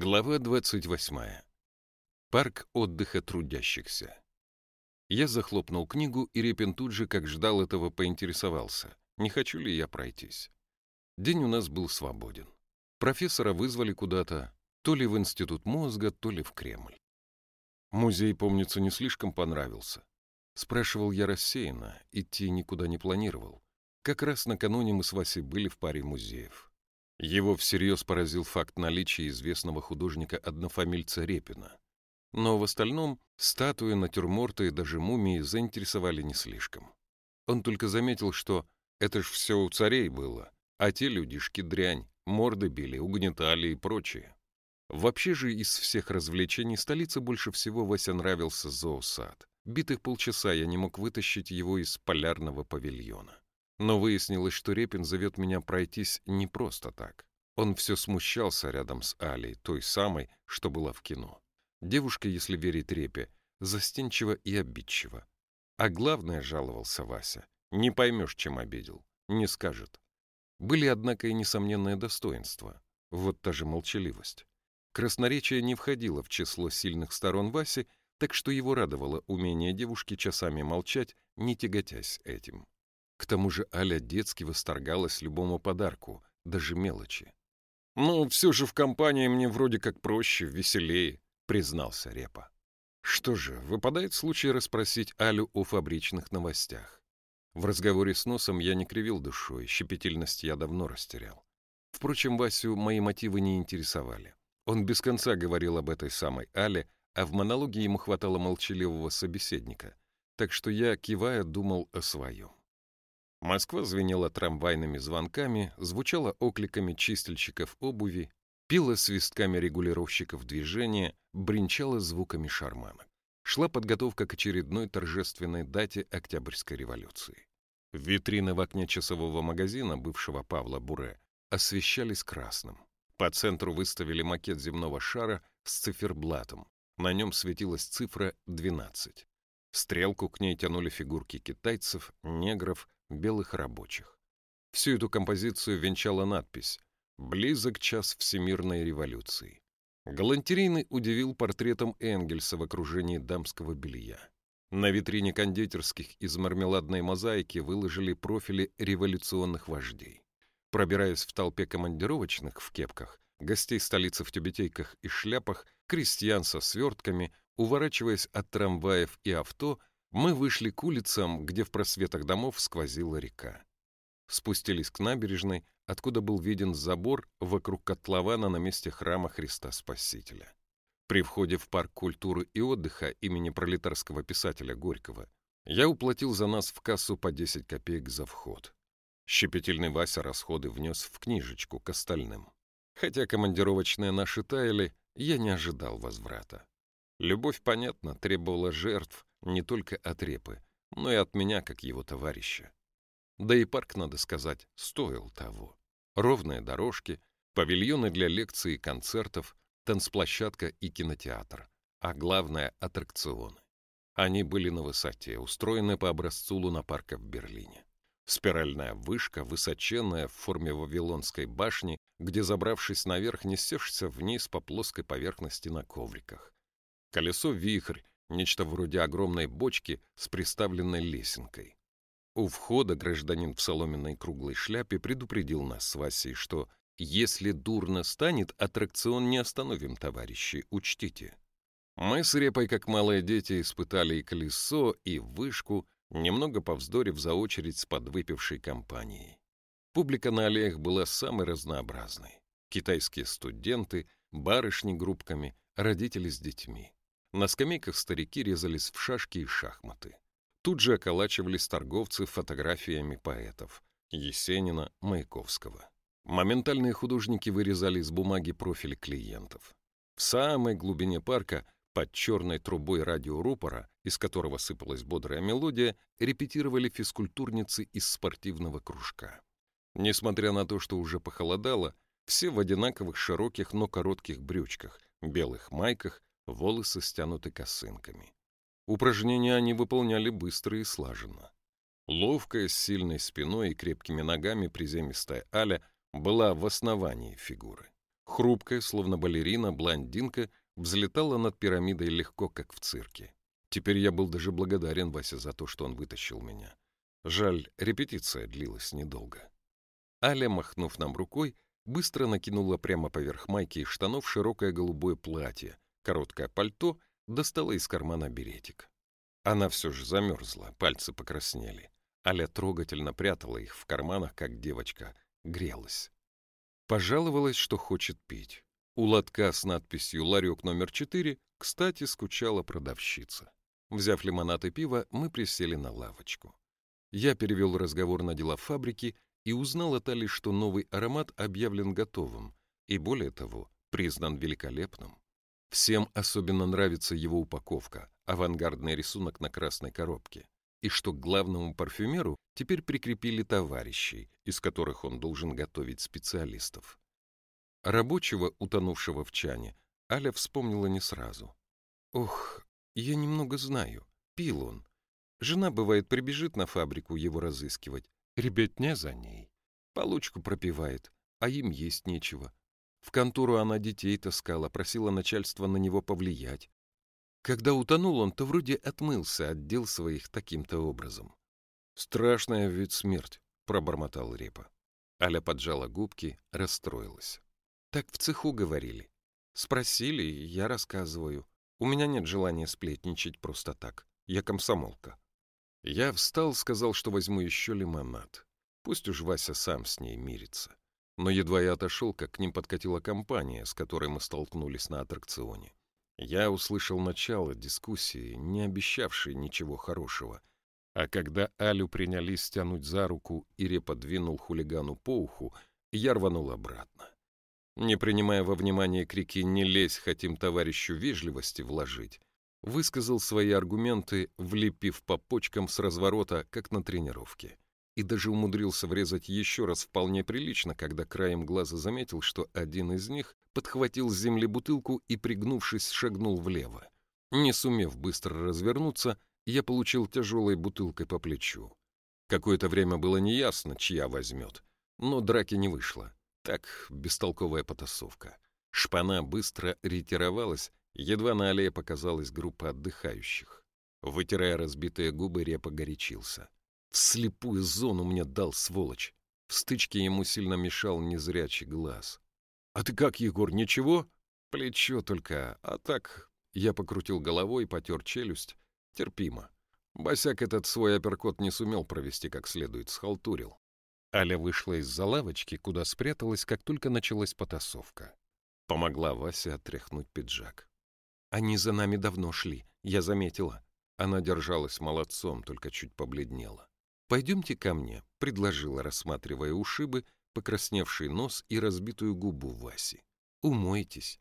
Глава 28. Парк отдыха трудящихся. Я захлопнул книгу, и Репин тут же, как ждал этого, поинтересовался, не хочу ли я пройтись. День у нас был свободен. Профессора вызвали куда-то, то ли в Институт мозга, то ли в Кремль. Музей, помнится, не слишком понравился. Спрашивал я рассеянно, идти никуда не планировал. Как раз накануне мы с Васей были в паре музеев. Его всерьез поразил факт наличия известного художника-однофамильца Репина. Но в остальном статуи, натюрморты и даже мумии заинтересовали не слишком. Он только заметил, что это ж все у царей было, а те людишки дрянь, морды били, угнетали и прочее. Вообще же из всех развлечений столице больше всего Вася нравился зоосад. Битых полчаса я не мог вытащить его из полярного павильона. Но выяснилось, что Репин зовет меня пройтись не просто так. Он все смущался рядом с Алей, той самой, что была в кино. Девушка, если верить Репе, застенчива и обидчива. А главное, жаловался Вася, не поймешь, чем обидел, не скажет. Были, однако, и несомненное достоинство. Вот та же молчаливость. Красноречие не входило в число сильных сторон Васи, так что его радовало умение девушки часами молчать, не тяготясь этим. К тому же Аля детски восторгалась любому подарку, даже мелочи. «Ну, все же в компании мне вроде как проще, веселее», — признался Репа. Что же, выпадает случай расспросить Алю о фабричных новостях. В разговоре с носом я не кривил душой, щепетильность я давно растерял. Впрочем, Васю мои мотивы не интересовали. Он без конца говорил об этой самой Але, а в монологе ему хватало молчаливого собеседника, так что я, кивая, думал о своем. Москва звенела трамвайными звонками, звучала окликами чистильщиков обуви, пила свистками регулировщиков движения, бренчала звуками шарманок. Шла подготовка к очередной торжественной дате Октябрьской революции. Витрины в окне часового магазина бывшего Павла Буре освещались красным. По центру выставили макет земного шара с циферблатом. На нем светилась цифра 12. Стрелку к ней тянули фигурки китайцев, негров, белых рабочих. Всю эту композицию венчала надпись «Близок час всемирной революции». Галантерейный удивил портретом Энгельса в окружении дамского белья. На витрине кондитерских из мармеладной мозаики выложили профили революционных вождей. Пробираясь в толпе командировочных в кепках, гостей столицы в тюбетейках и шляпах, крестьян со свертками, уворачиваясь от трамваев и авто, мы вышли к улицам, где в просветах домов сквозила река. Спустились к набережной, откуда был виден забор вокруг котлована на месте храма Христа Спасителя. При входе в парк культуры и отдыха имени пролетарского писателя Горького я уплатил за нас в кассу по 10 копеек за вход. Щепетильный Вася расходы внес в книжечку к остальным. Хотя командировочные наши таяли, я не ожидал возврата. Любовь, понятно, требовала жертв, не только от Репы, но и от меня, как его товарища. Да и парк, надо сказать, стоил того. Ровные дорожки, павильоны для лекций и концертов, танцплощадка и кинотеатр, а главное — аттракционы. Они были на высоте, устроены по образцу лунопарка в Берлине. Спиральная вышка, высоченная в форме Вавилонской башни, где, забравшись наверх, несешься вниз по плоской поверхности на ковриках. Колесо-вихрь, нечто вроде огромной бочки с приставленной лесенкой. У входа гражданин в соломенной круглой шляпе предупредил нас с Васей, что «если дурно станет, аттракцион не остановим, товарищи, учтите». Мы с Репой, как малые дети, испытали и колесо, и вышку, немного повздорив за очередь с подвыпившей компанией. Публика на аллеях была самой разнообразной. Китайские студенты, барышни группками, родители с детьми. На скамейках старики резались в шашки и шахматы. Тут же околачивались торговцы фотографиями поэтов Есенина, Маяковского. Моментальные художники вырезали из бумаги профили клиентов. В самой глубине парка, под черной трубой радиорупора, из которого сыпалась бодрая мелодия, репетировали физкультурницы из спортивного кружка. Несмотря на то, что уже похолодало, все в одинаковых широких, но коротких брючках, белых майках волосы стянуты косынками. Упражнения они выполняли быстро и слаженно. Ловкая, с сильной спиной и крепкими ногами приземистая Аля была в основании фигуры. Хрупкая, словно балерина, блондинка взлетала над пирамидой легко, как в цирке. Теперь я был даже благодарен Васе за то, что он вытащил меня. Жаль, репетиция длилась недолго. Аля, махнув нам рукой, быстро накинула прямо поверх майки и штанов широкое голубое платье, короткое пальто, достала из кармана беретик. Она все же замерзла, пальцы покраснели. Аля трогательно прятала их в карманах, как девочка, грелась. Пожаловалась, что хочет пить. У лотка с надписью «Ларек номер 4» кстати скучала продавщица. Взяв лимонад и пиво, мы присели на лавочку. Я перевел разговор на дела фабрики и узнал от Али, что новый аромат объявлен готовым и, более того, признан великолепным. Всем особенно нравится его упаковка, авангардный рисунок на красной коробке, и что к главному парфюмеру теперь прикрепили товарищей, из которых он должен готовить специалистов. Рабочего, утонувшего в чане, Аля вспомнила не сразу. «Ох, я немного знаю. Пил он. Жена, бывает, прибежит на фабрику его разыскивать. Ребятня за ней. Получку пропивает, а им есть нечего. В контору она детей таскала, просила начальство на него повлиять. Когда утонул он, то вроде отмылся от дел своих таким-то образом. «Страшная ведь смерть», — пробормотал Репа. Аля поджала губки, расстроилась. «Так в цеху говорили. Спросили, я рассказываю. У меня нет желания сплетничать просто так. Я комсомолка». Я встал, сказал, что возьму еще лимонад. Пусть уж Вася сам с ней мирится. Но едва я отошел, как к ним подкатила компания, с которой мы столкнулись на аттракционе. Я услышал начало дискуссии, не обещавшей ничего хорошего. А когда Алю принялись тянуть за руку и Репа хулигану по уху, я рванул обратно. Не принимая во внимание крики «Не лезь, хотим товарищу вежливости вложить», высказал свои аргументы, влепив по почкам с разворота, как на тренировке. И даже умудрился врезать еще раз вполне прилично, когда краем глаза заметил, что один из них подхватил с земли бутылку и, пригнувшись, шагнул влево. Не сумев быстро развернуться, я получил тяжелой бутылкой по плечу. Какое-то время было неясно, чья возьмет, но драки не вышло. Так, бестолковая потасовка. Шпана быстро ретировалась, Едва на аллее показалась группа отдыхающих. Вытирая разбитые губы, Репа горячился. Слепую зону мне дал сволочь. В стычке ему сильно мешал незрячий глаз. «А ты как, Егор, ничего?» «Плечо только, а так...» Я покрутил головой, потер челюсть. Терпимо. Босяк этот свой апперкот не сумел провести как следует, схалтурил. Аля вышла из-за лавочки, куда спряталась, как только началась потасовка. Помогла Вася отряхнуть пиджак. Они за нами давно шли, я заметила. Она держалась молодцом, только чуть побледнела. «Пойдемте ко мне», — предложила, рассматривая ушибы, покрасневший нос и разбитую губу Васи. «Умойтесь,